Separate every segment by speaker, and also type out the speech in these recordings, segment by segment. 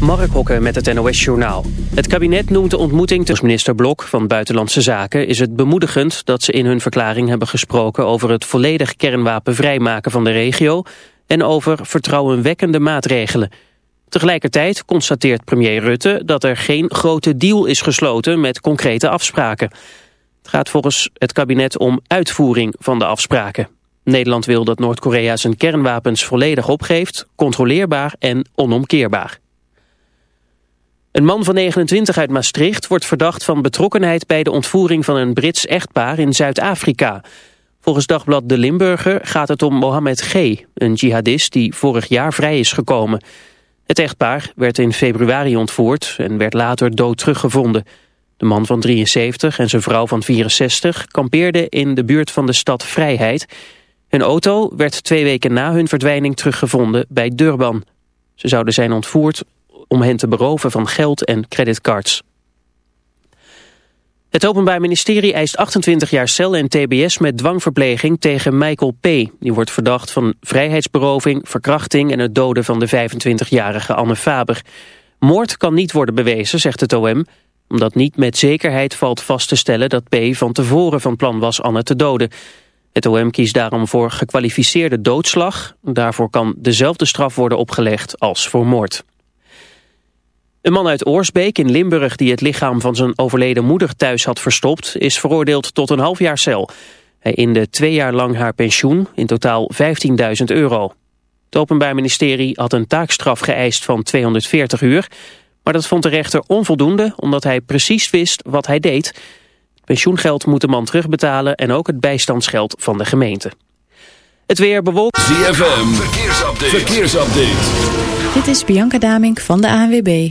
Speaker 1: Mark Hokke met het NOS Journaal. Het kabinet noemt de ontmoeting tussen minister Blok van Buitenlandse Zaken... is het bemoedigend dat ze in hun verklaring hebben gesproken... over het volledig kernwapenvrij maken van de regio... en over vertrouwenwekkende maatregelen. Tegelijkertijd constateert premier Rutte dat er geen grote deal is gesloten... met concrete afspraken. Het gaat volgens het kabinet om uitvoering van de afspraken. Nederland wil dat Noord-Korea zijn kernwapens volledig opgeeft... controleerbaar en onomkeerbaar. Een man van 29 uit Maastricht wordt verdacht van betrokkenheid bij de ontvoering van een Brits echtpaar in Zuid-Afrika. Volgens dagblad De Limburger gaat het om Mohamed G., een jihadist die vorig jaar vrij is gekomen. Het echtpaar werd in februari ontvoerd en werd later dood teruggevonden. De man van 73 en zijn vrouw van 64 kampeerden in de buurt van de stad Vrijheid. Hun auto werd twee weken na hun verdwijning teruggevonden bij Durban. Ze zouden zijn ontvoerd om hen te beroven van geld en creditcards. Het Openbaar Ministerie eist 28 jaar cel en tbs met dwangverpleging tegen Michael P. Die wordt verdacht van vrijheidsberoving, verkrachting en het doden van de 25-jarige Anne Faber. Moord kan niet worden bewezen, zegt het OM, omdat niet met zekerheid valt vast te stellen dat P. van tevoren van plan was Anne te doden. Het OM kiest daarom voor gekwalificeerde doodslag. Daarvoor kan dezelfde straf worden opgelegd als voor moord. Een man uit Oorsbeek in Limburg die het lichaam van zijn overleden moeder thuis had verstopt... is veroordeeld tot een half jaar cel. Hij inde twee jaar lang haar pensioen, in totaal 15.000 euro. Het Openbaar Ministerie had een taakstraf geëist van 240 uur... maar dat vond de rechter onvoldoende omdat hij precies wist wat hij deed. Het pensioengeld moet de man terugbetalen en ook het bijstandsgeld van de gemeente. Het weer bewolkt.
Speaker 2: ZFM, verkeersupdate. verkeersupdate.
Speaker 3: Dit is Bianca Damink van de ANWB.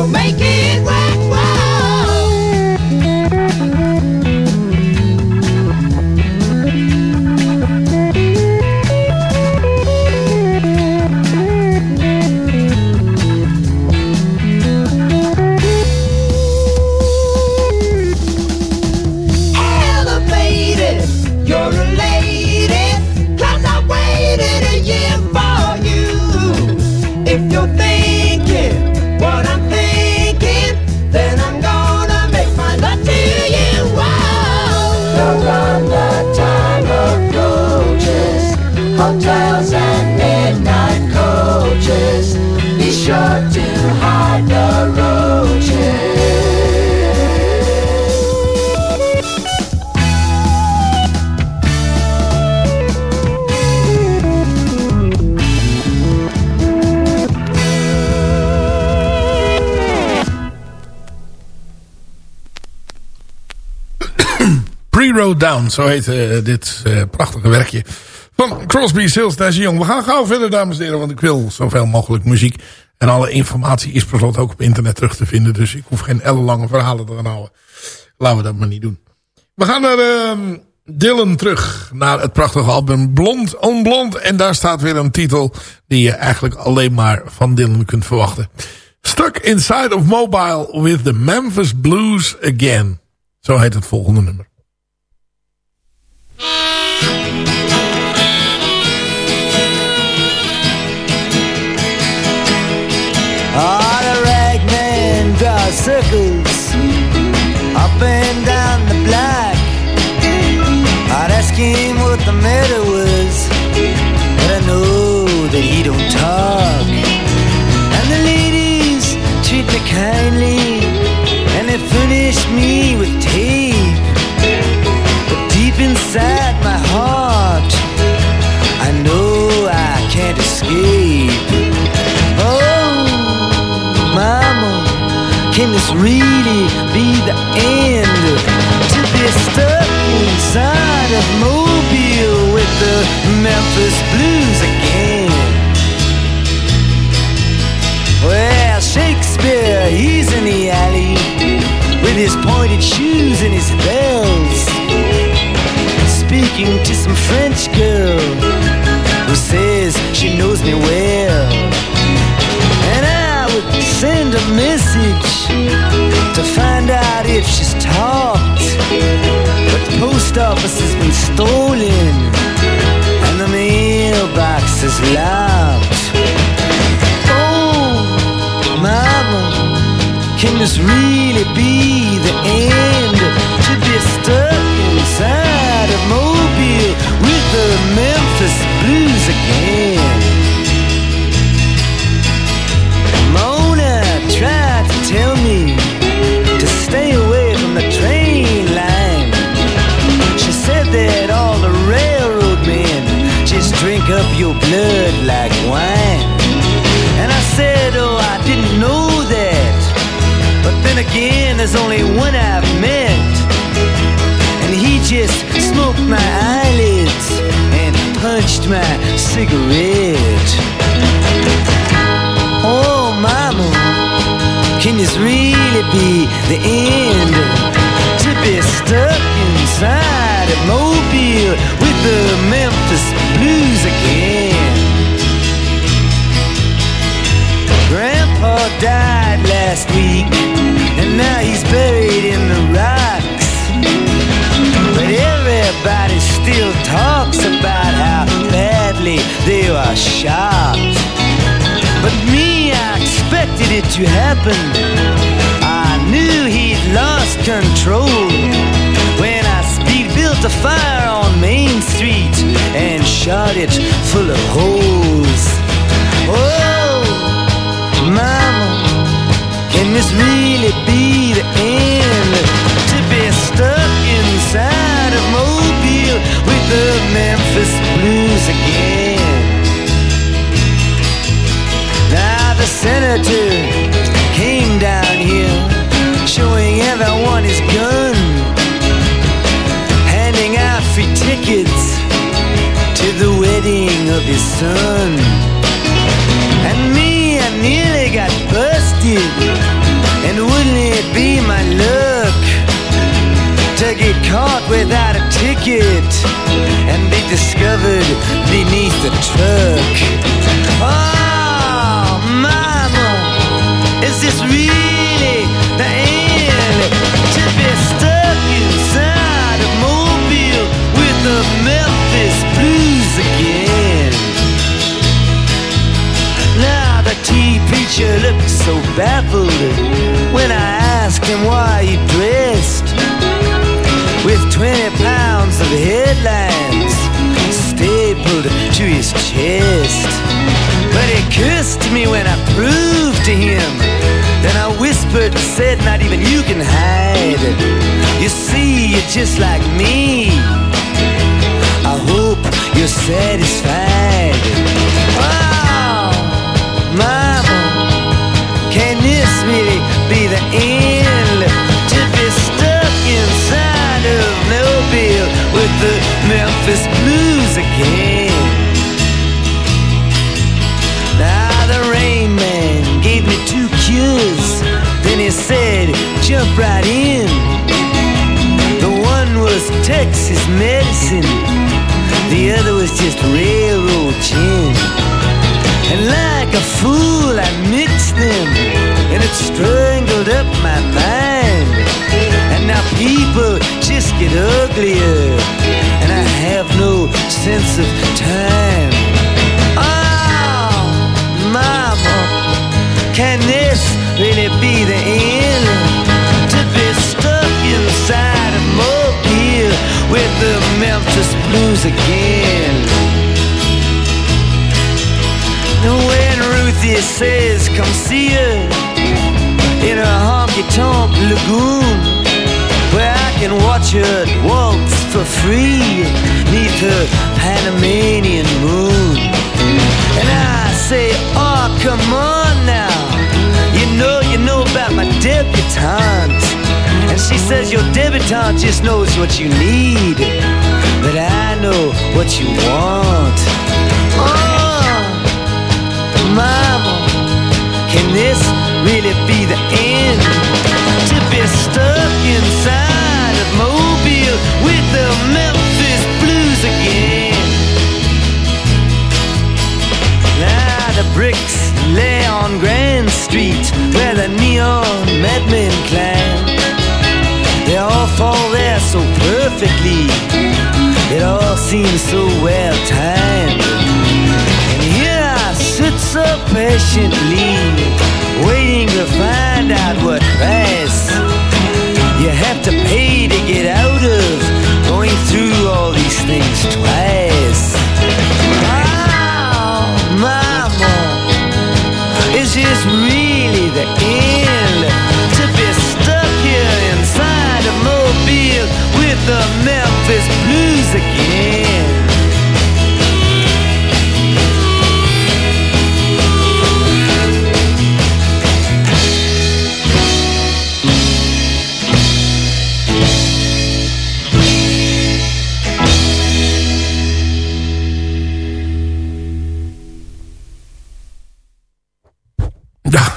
Speaker 4: You'll
Speaker 5: make it. Zo heet eh, dit eh, prachtige werkje van Crosby, Stills, Nash Young. We gaan gauw verder, dames en heren, want ik wil zoveel mogelijk muziek. En alle informatie is per slot ook op internet terug te vinden. Dus ik hoef geen ellenlange verhalen te gaan houden. Laten we dat maar niet doen. We gaan naar ehm, Dylan terug. Naar het prachtige album Blond on Blond. En daar staat weer een titel die je eigenlijk alleen maar van Dylan kunt verwachten. Stuck Inside of Mobile with the Memphis Blues Again. Zo heet het volgende nummer.
Speaker 6: All the ragman draws circles up and down the block. I'd ask him what the matter was, but I know that he don't talk. His pointed shoes and his bells, speaking to some French girl who says she knows me well. And I would send a message to find out if she's talked. But the post office has been stolen and the mailbox is locked. Oh, can this really be end? To be stuck inside of Mobile with the Memphis Blues again. Mona tried to tell me to stay away from the train line. She said that all the railroad men just drink up your blood like wine. Again, there's only one I've met. And he just smoked my eyelids and punched my cigarette. Oh, mama, can this really be the end? Now he's buried in the rocks. But everybody still talks about how badly they were shot. But me, I expected it to happen. I knew he'd lost control when I speed built a fire on Main Street and shot it full of holes. Oh, this really be the end? To be stuck inside of Mobile with the Memphis Blues again. Now the senator came down here, showing everyone his gun, handing out free tickets to the wedding of his son. And me, I nearly got busted, it be my luck to get caught without a ticket and be discovered beneath the truck? Oh, mama, is this really the end? To be stuck inside of Mobile with the Memphis Blues again. Now the tea preacher looked so baffled when I ask him why you dressed with 20 pounds of headlines stapled to his chest. But he cursed me when I proved to him. Then I whispered, said, Not even you can hide. You see, you're just like me. I hope you're satisfied. Oh! Said, jump right in. The one was Texas medicine. The other was just railroad gin. And like a fool I mixed them. And it strangled up my mind. And now people just get uglier. And I have no sense of time. Oh, mama, can this really Blues again. And when Ruthie says, come see her in a honky tonk lagoon, where I can watch her waltz for free neath her Panamanian moon. And I say, oh, come on now. You know, you know about my debutante. And she says, your debutante just knows what you need. But I know what you want. Oh, mama, can this really be the end? To be stuck inside of Mobile with the Memphis Blues again. Now the bricks lay on Grand Street where the neon madmen climb. They all fall there so perfectly. It all seems so well timed. And here I sit so patiently, waiting to find out what price you have to pay to get out of going through all these things twice. Again.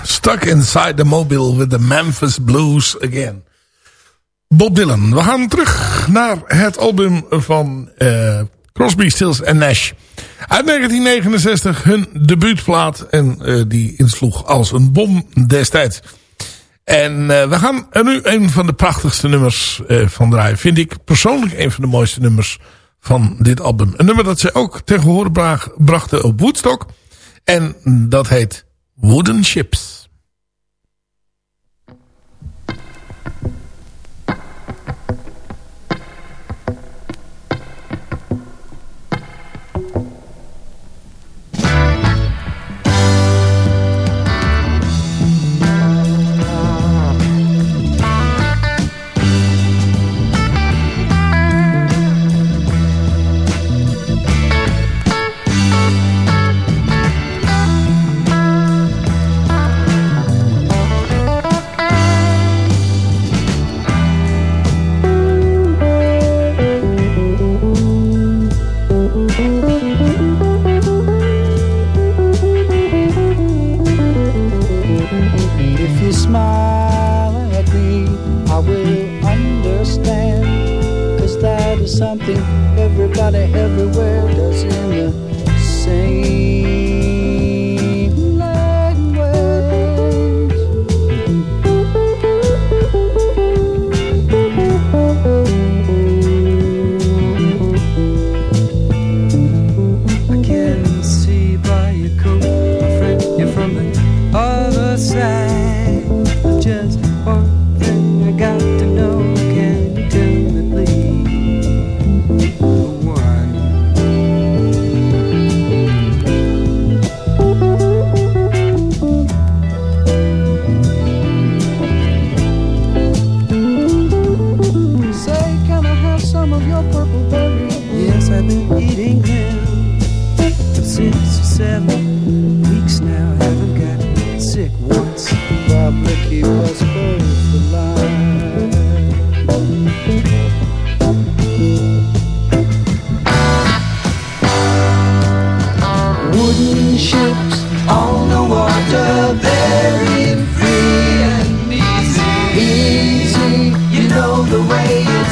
Speaker 5: Stuck inside the mobile with the Memphis Blues again. Bob Dylan. We gaan terug naar het album van eh, Crosby, Stills en Nash. Uit 1969, hun debuutplaat. En eh, die insloeg als een bom destijds. En eh, we gaan er nu een van de prachtigste nummers van draaien. Vind ik persoonlijk een van de mooiste nummers van dit album. Een nummer dat ze ook tegen horen bra- brachten op Woodstock. En dat heet Wooden Ships.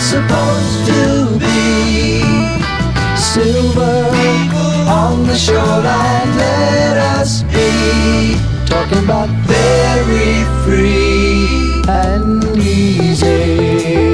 Speaker 7: supposed to be. Silver on the shoreline, let us be talking about very free and easy.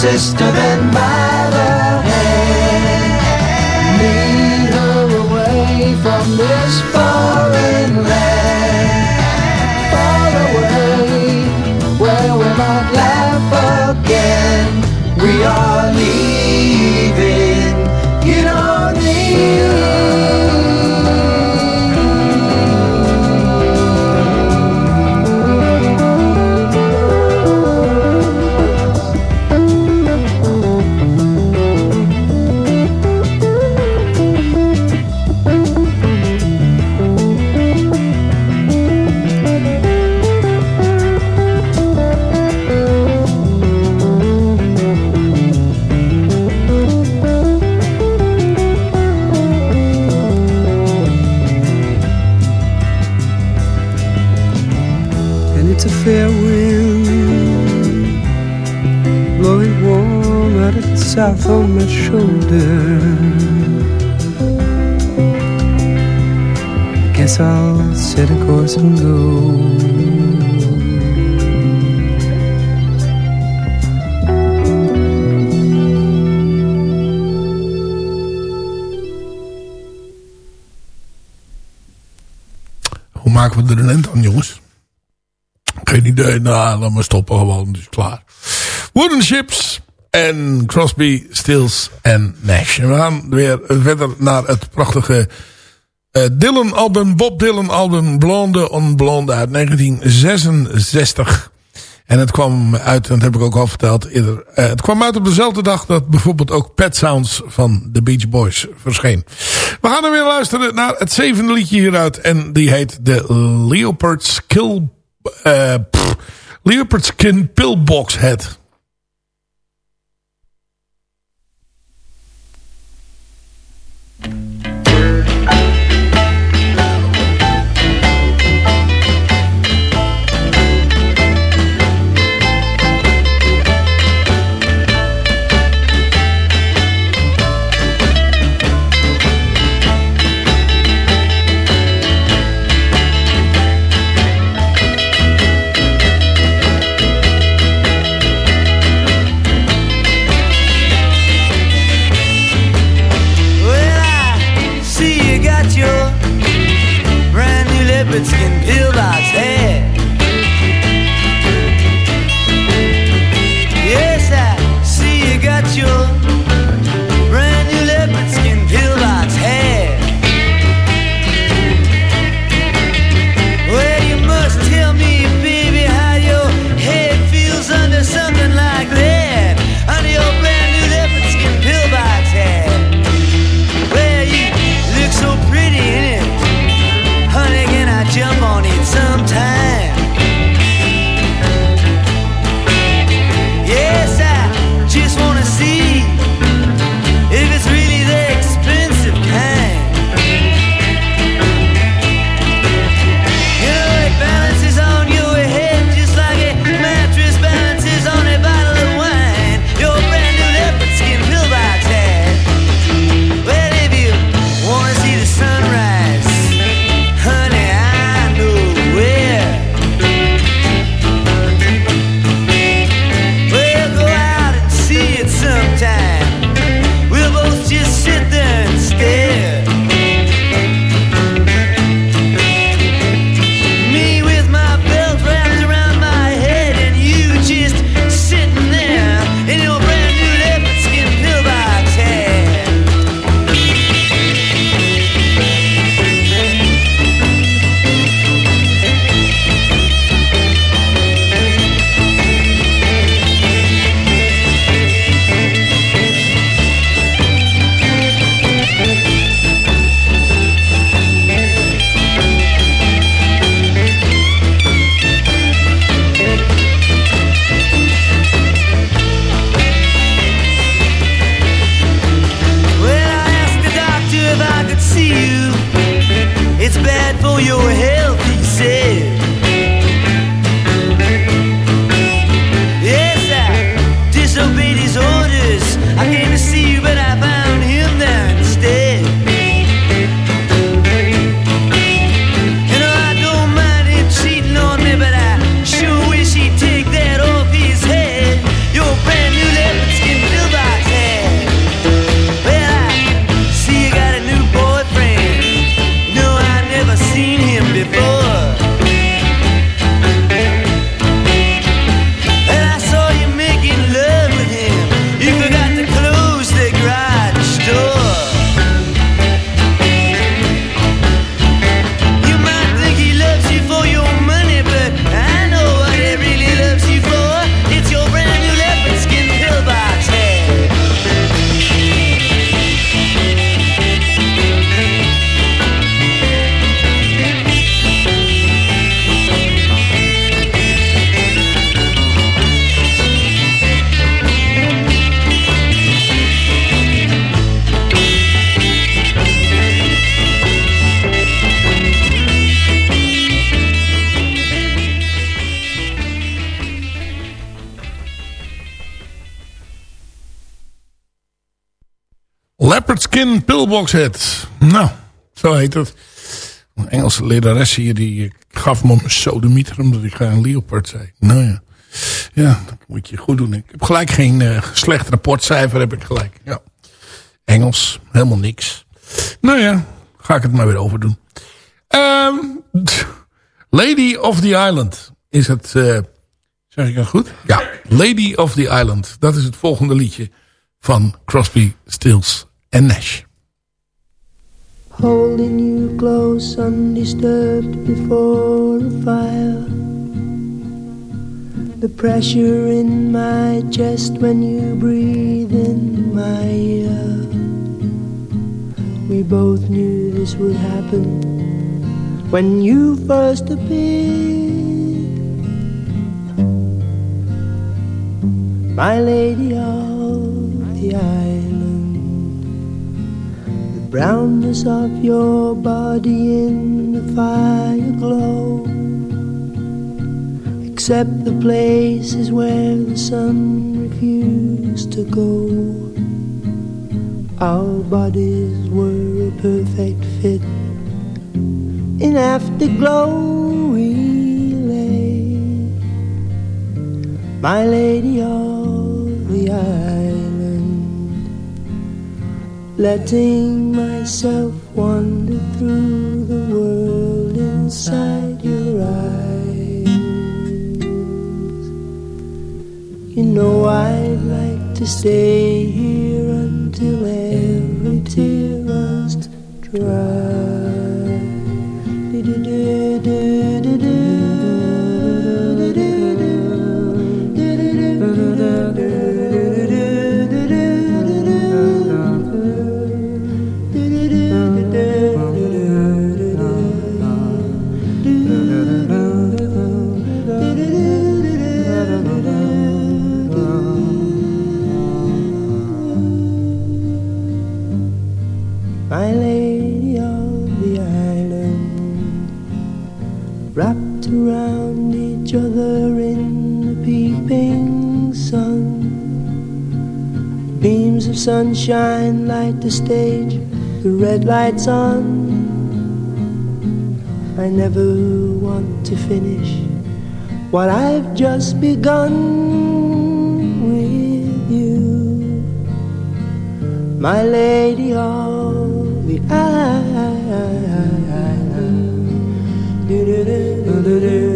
Speaker 7: Sister and the hand Lead her away from this foreign
Speaker 8: go.
Speaker 5: Hoe maken we er een end aan, jongens? Geen idee. Nou, laat maar stoppen gewoon. Dus klaar. Wooden Ships en Crosby, Stills en Nash. En we gaan weer verder naar het prachtige Dylan album, Bob Dylan album Blonde on Blonde uit 1966. En het kwam uit, en dat heb ik ook al verteld eerder. eh, het kwam uit op dezelfde dag dat bijvoorbeeld ook Pet Sounds van de Beach Boys verscheen. We gaan er weer luisteren naar het zevende liedje hieruit. En die heet de eh, Leopard Skin Pillbox Head. Skin Pillbox Head. Nou, zo heet het. Een Engelse lerares hier, die gaf me een sodemieter omdat ik een leopard zei. Nou ja. Ja, dat moet je goed doen. Ik heb gelijk geen eh, slecht rapportcijfer, heb ik gelijk. Ja. Engels, helemaal niks. Nou ja, ga ik het maar weer overdoen. Ehm, Lady of the Island is het... eh, zeg ik dat goed? Ja, Lady of the Island. Dat is het volgende liedje van Crosby, Stills en Nash.
Speaker 9: Holding you close, undisturbed before a fire. The pressure in my chest when you breathe in my ear. We both knew this would happen when you first appeared. My lady of the island. Brownness of your body in the fire glow. Except the places where the sun refused to go. Our bodies were a perfect fit. In afterglow we lay. My lady of the island letting myself wander through the world inside your eyes. You know I'd like to stay here until every tear runs dry. Sunshine light the stage, the red lights on. I never want to finish what I've just begun with you, my lady of the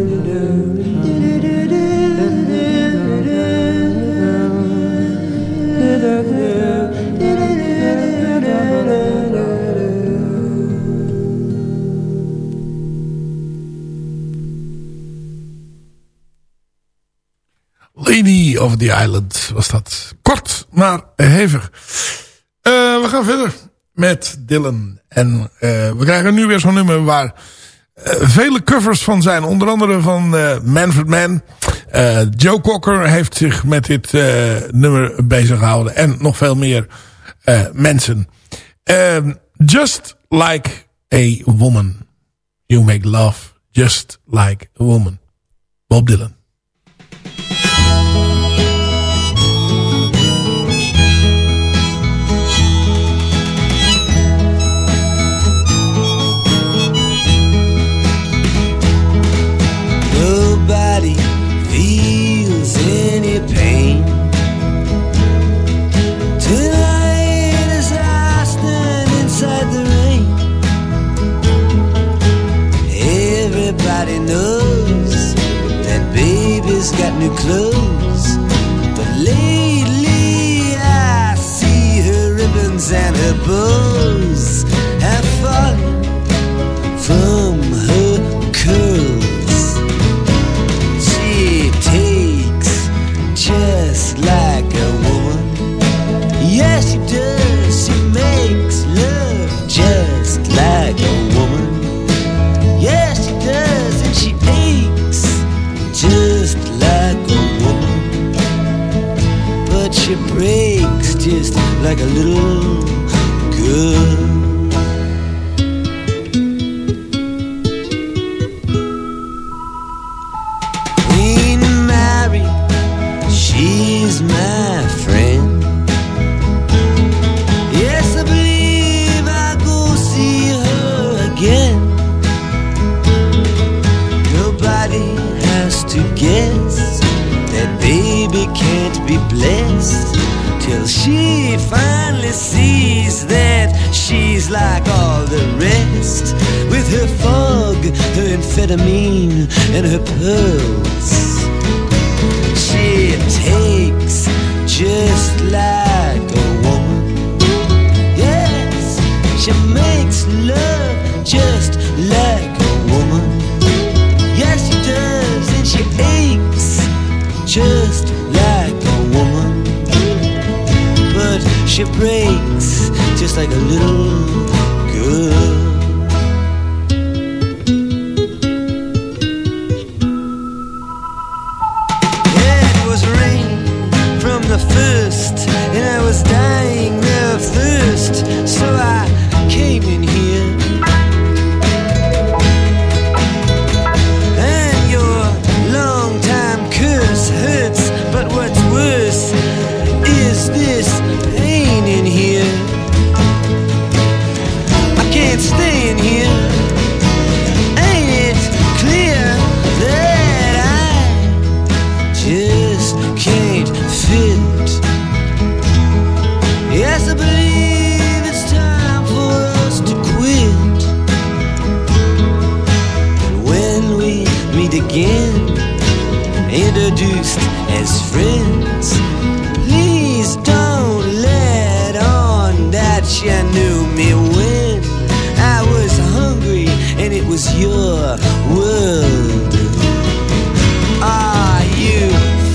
Speaker 5: Lady of the Island was dat. Kort, maar hevig. Eh, we gaan verder met Dylan. En eh, we krijgen nu weer zo'n nummer waar eh, vele covers van zijn. Onder andere van Manfred Mann. Joe Cocker heeft zich met dit nummer bezig gehouden. En nog veel meer mensen. Just like a woman. You make love just like a woman. Bob Dylan.
Speaker 6: Baby's got new clothes But lately I see her ribbons and her bows Have fallen from her curls she takes just like a woman. Yes, she does. Breaks just like a little girl. The your world. Are you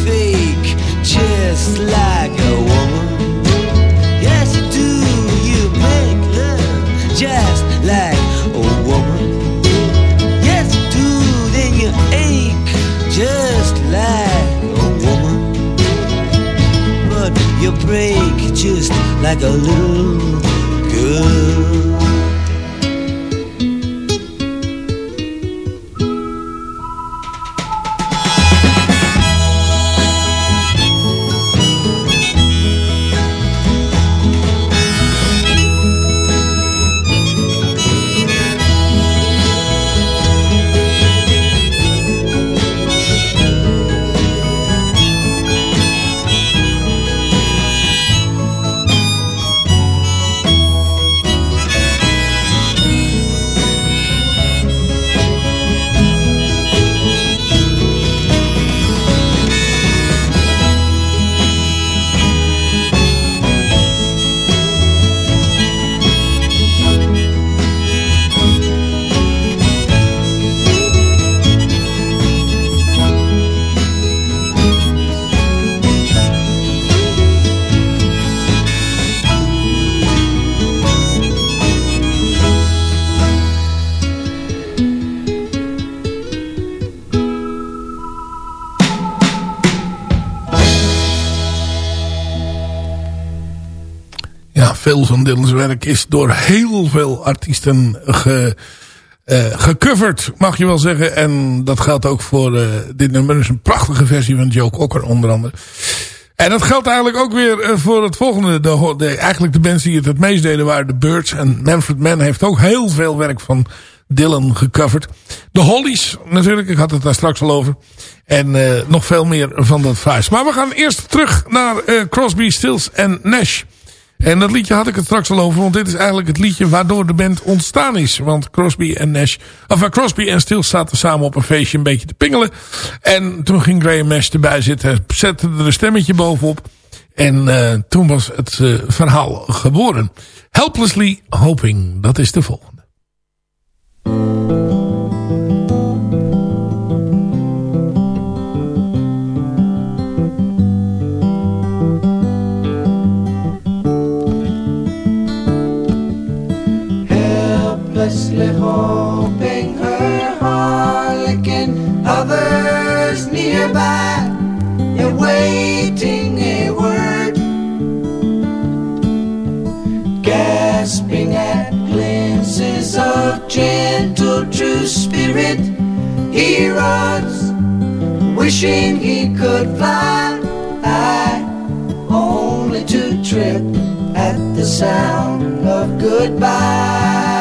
Speaker 6: fake just like a woman? Yes, you do. You make love just like a woman. Yes, you do. Then you ache just like a woman. But you break just like a little girl.
Speaker 5: Dylan's werk is door heel veel artiesten ge, eh, gecoverd, mag je wel zeggen. En dat geldt ook voor eh, dit nummer. Is een prachtige versie van Joe Cocker onder andere. En dat geldt eigenlijk ook weer eh, voor het volgende. De, de, eigenlijk de bands die het het meest deden waren de Birds. En Manfred Mann heeft ook heel veel werk van Dylan gecoverd. De Hollies natuurlijk, ik had het daar straks al over. En nog veel meer van dat fraais. Maar we gaan eerst terug naar Crosby, Stills en Nash. En dat liedje had ik het straks al over, want dit is eigenlijk het liedje waardoor de band ontstaan is. Want Crosby en Nash, of uh, Crosby en Stills zaten samen op een feestje een beetje te pingelen. En toen ging Graham Nash erbij zitten, zette er een stemmetje bovenop. En uh, toen was het uh, verhaal geboren. Helplessly Hoping, dat is de volgende.
Speaker 7: Nearby, awaiting a word, gasping at glimpses of gentle true spirit. He runs, wishing he could fly, only to trip at the sound of goodbye.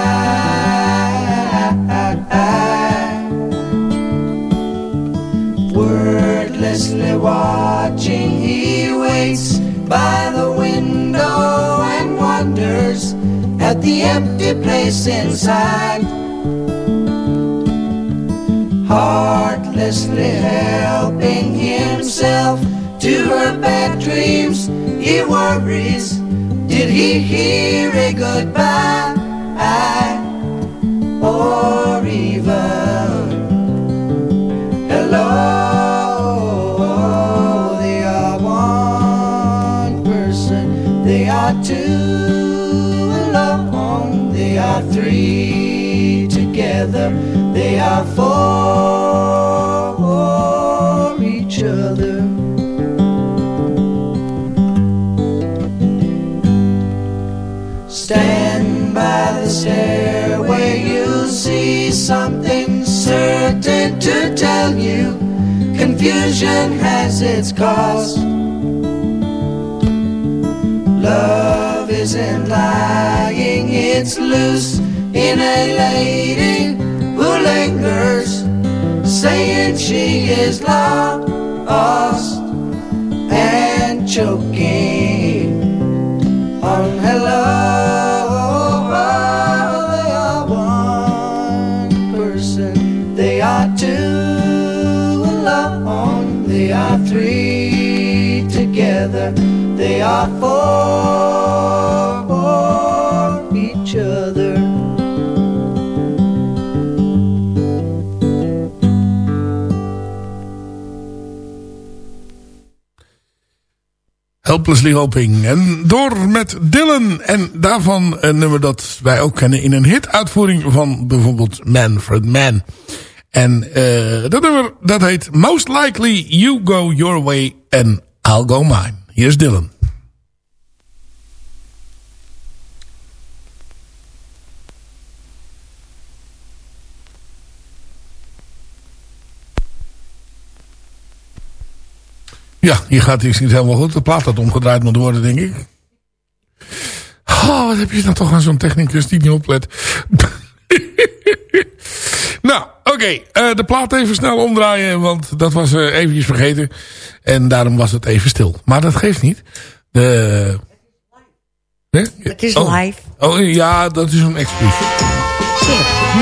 Speaker 7: Wordlessly watching, he waits by the window and wonders at the empty place inside. Heartlessly helping himself to her bad dreams. He worries, did he hear a goodbye? Or tell you. Confusion has its cause. Love isn't lying, it's loose in a lady who lingers, saying she is lost and choking together, they are four for each other.
Speaker 5: Helplessly Hoping. En door met Dylan. En daarvan een nummer dat wij ook kennen in een hit-uitvoering van bijvoorbeeld Manfred Mann. En eh dat nummer dat heet Most Likely You Go Your Way and I'll Go Mine. Hier is Dylan. Ja, hier gaat iets niet helemaal goed. De plaat had omgedraaid moet worden, denk ik. Oh, wat heb je dan toch aan zo'n technicus die niet oplet. nou, oké. eh, de plaat even snel omdraaien, want dat was eh eventjes vergeten. En daarom was het even stil. Maar dat geeft niet. De... Nee?
Speaker 10: Het is
Speaker 5: oh.
Speaker 10: live.
Speaker 5: Oh ja, dat is een excuus.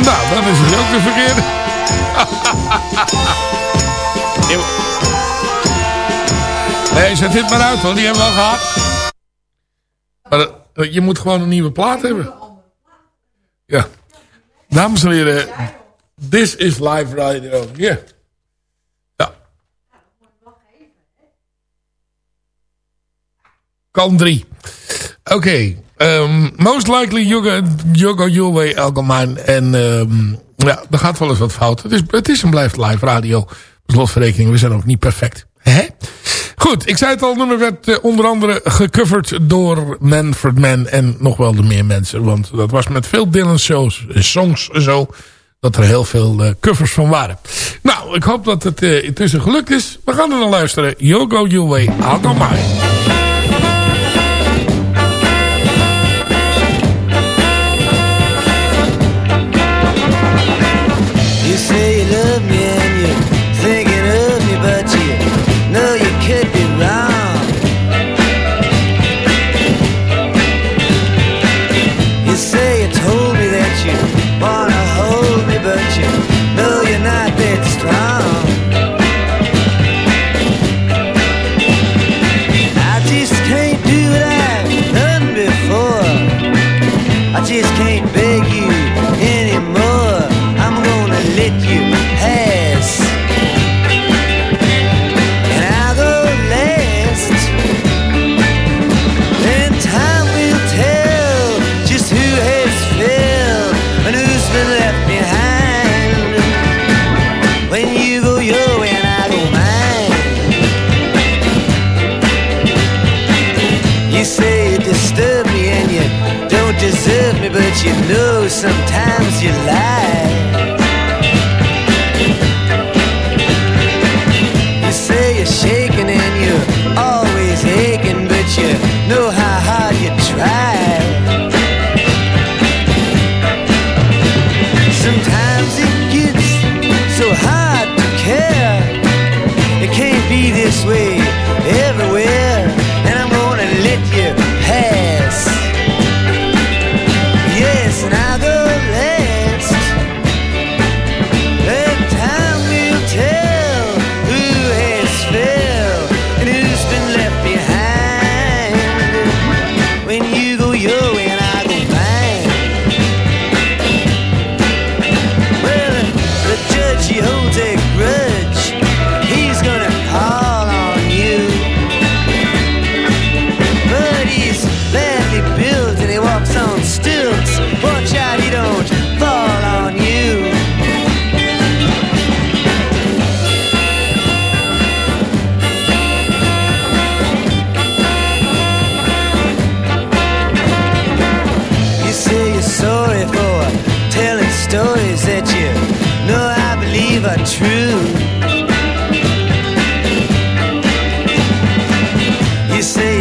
Speaker 5: Nou, dan is het ook de verkeerde. Nee, zet dit maar uit hoor, die hebben we al gehad. Maar dat- je moet gewoon een nieuwe plaat hebben. Ja. Dames en heren, this is live radio. Hier. Kan drie. Oké. ehm, most likely you go your way. En ehm, ja, er gaat wel eens wat fout. Het is, het is en blijft live radio. Slotverrekening, we zijn ook niet perfect. Hè? Goed, ik zei het al, het nummer werd eh, onder andere gecoverd door Manfred Mann en nog wel de meer mensen. Want dat was met veel Dylan shows, eh, songs zo, dat er heel veel eh, covers van waren. Nou, ik hoop dat het eh, intussen gelukt is. We gaan er naar luisteren. You go your way.
Speaker 6: Say you love me and you.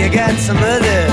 Speaker 6: I
Speaker 11: got
Speaker 7: some other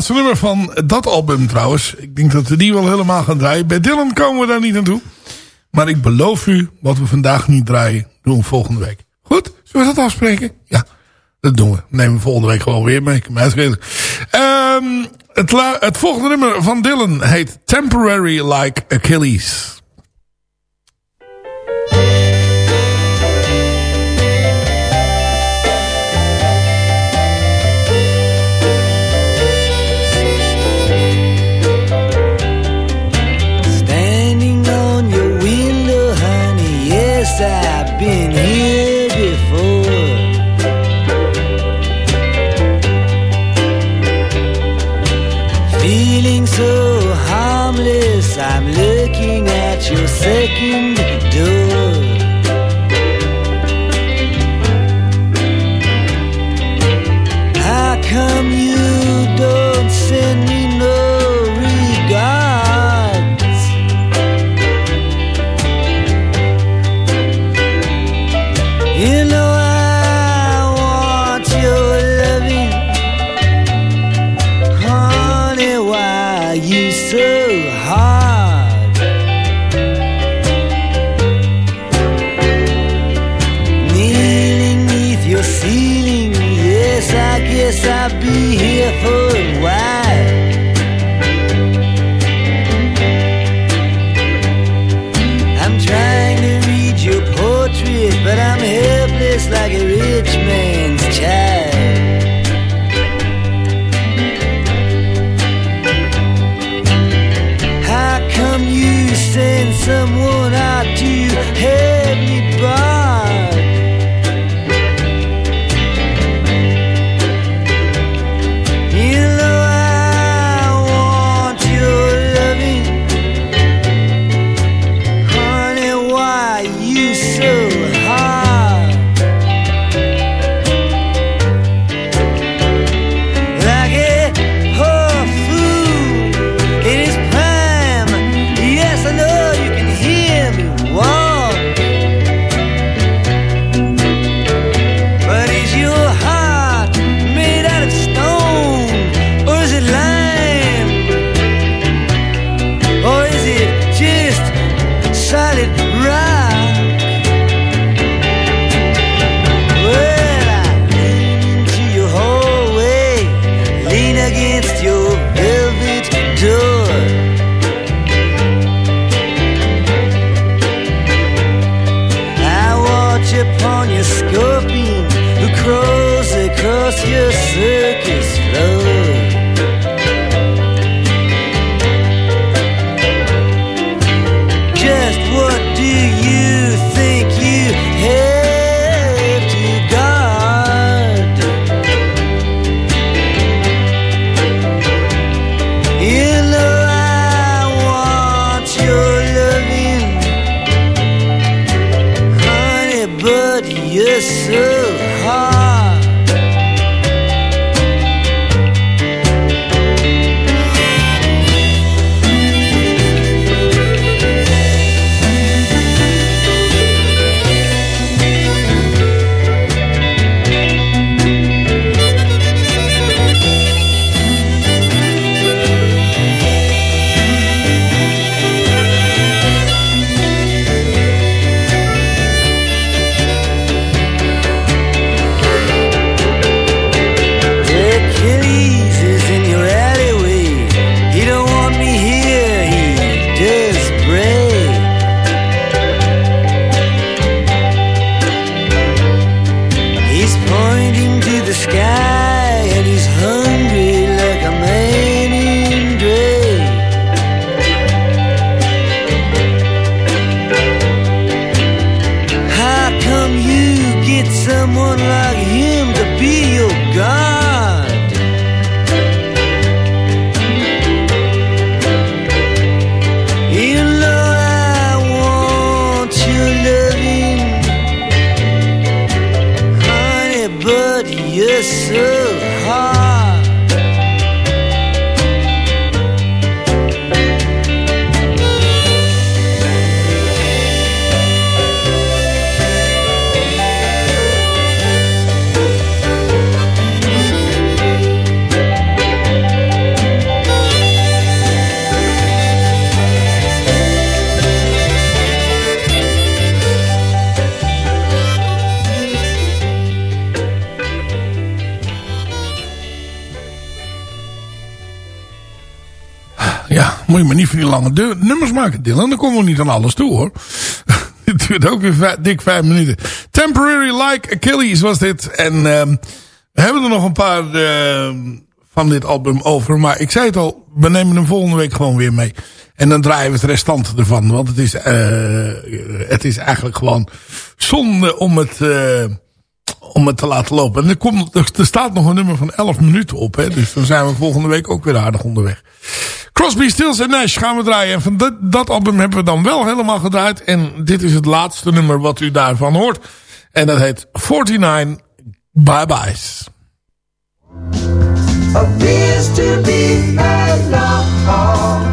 Speaker 7: laatste nummer van dat album trouwens. Ik denk dat we die wel helemaal gaan draaien. Bij Dylan komen we daar niet aan toe. Maar ik beloof u, wat we vandaag niet draaien, doen we volgende week. Goed? Zullen we dat afspreken? Ja, dat doen we. Nemen we volgende week gewoon weer mee. Kan ehm, het, het volgende nummer van Dylan heet Temporary Like Achilles.
Speaker 5: Lange nummers maken, Dylan. Dan komen we niet aan alles toe, hoor. Het duurt ook weer dik vijf minuten. Temporary Like Achilles was dit. En ehm, we hebben er nog een paar ehm, van dit album over. Maar ik zei het al, we nemen hem volgende week gewoon weer mee. En dan draaien we het restant ervan. Want het is, eh, het is eigenlijk gewoon zonde om het... eh, om het te laten lopen. En er, komt, er staat nog een nummer van 11 minuten op. Hè? Dus dan zijn we volgende week ook weer aardig onderweg. Crosby, Stills en Nash gaan we draaien. En van dat, dat album hebben we dan wel helemaal gedraaid. En dit is het laatste nummer wat u daarvan hoort. En dat heet 49 Bye Byes.
Speaker 4: appears to be alone.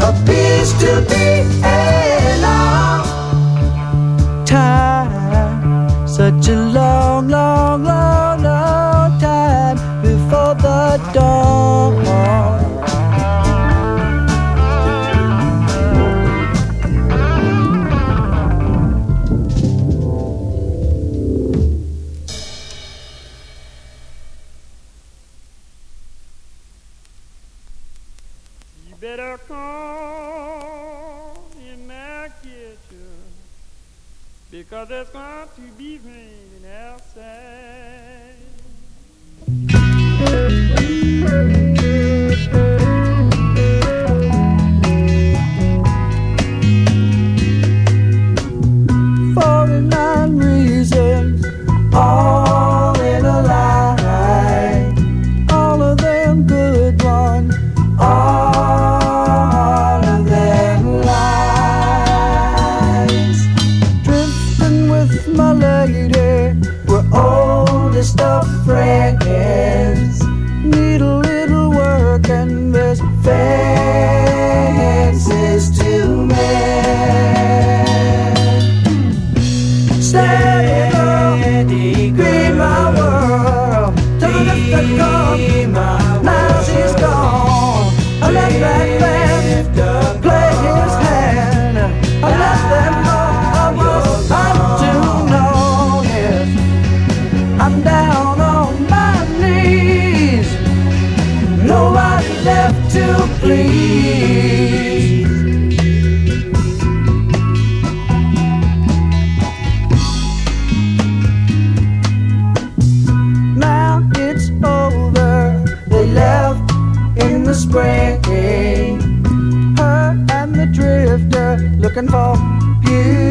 Speaker 4: Appears to be alone.
Speaker 7: Time, such a long, long, long, long time before the dawn. the spring. Her and the drifter looking for you.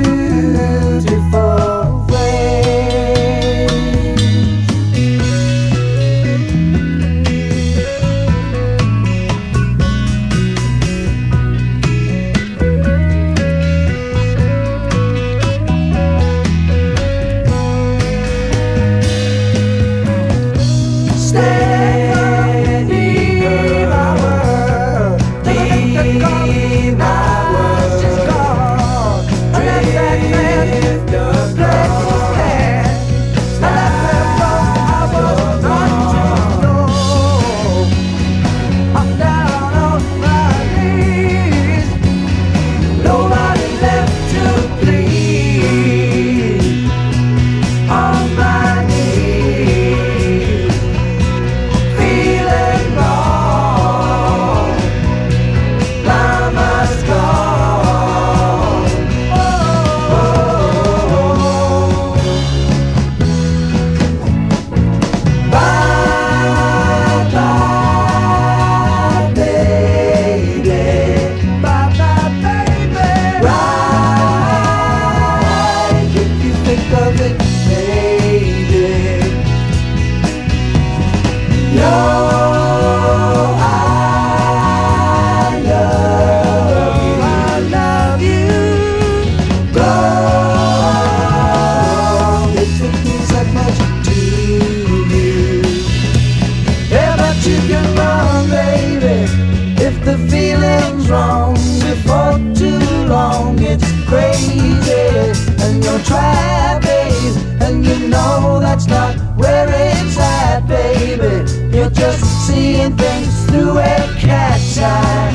Speaker 7: try, babe. And you know that's not where it's at, baby. You're just seeing things through a cat's eye,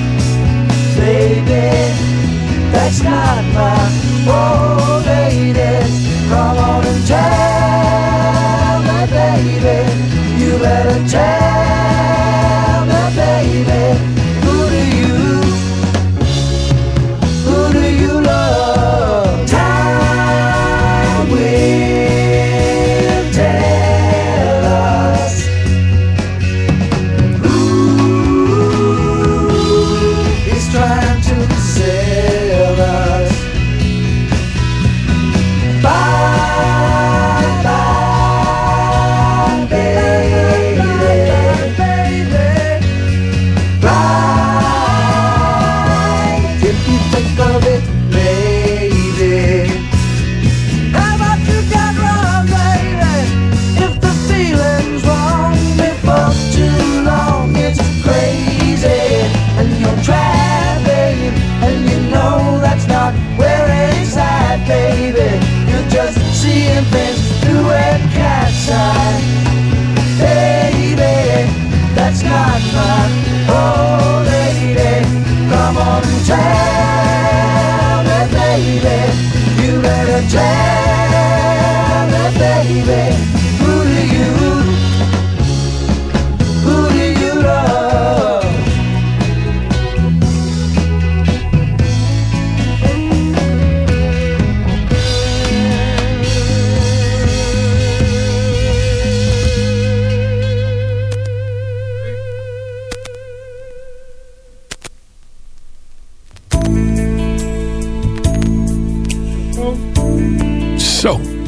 Speaker 7: baby. That's not my fault.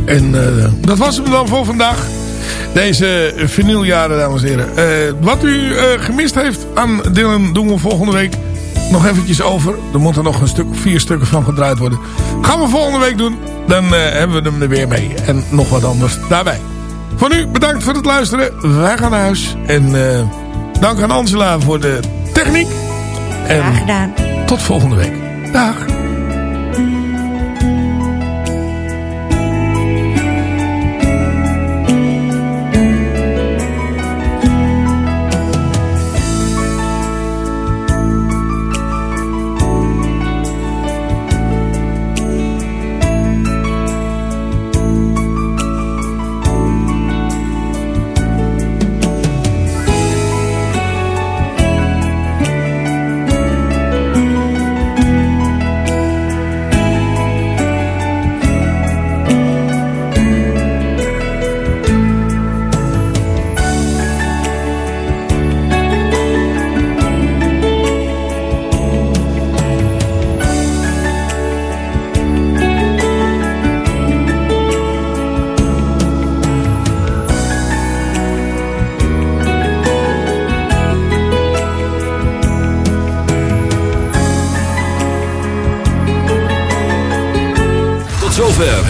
Speaker 5: En eh, dat was hem dan voor vandaag. Deze vinyljaren, dames en heren. Eh, wat u eh, gemist heeft aan Dylan doen we volgende week nog eventjes over. Er moeten nog een stuk vier stukken van gedraaid worden. Gaan we volgende week doen. Dan hebben we hem er weer mee. En nog wat anders daarbij. Voor nu bedankt voor het luisteren. Wij gaan naar huis. En dank aan Angela voor de techniek. En
Speaker 12: Graag gedaan.
Speaker 5: tot volgende week. Dag.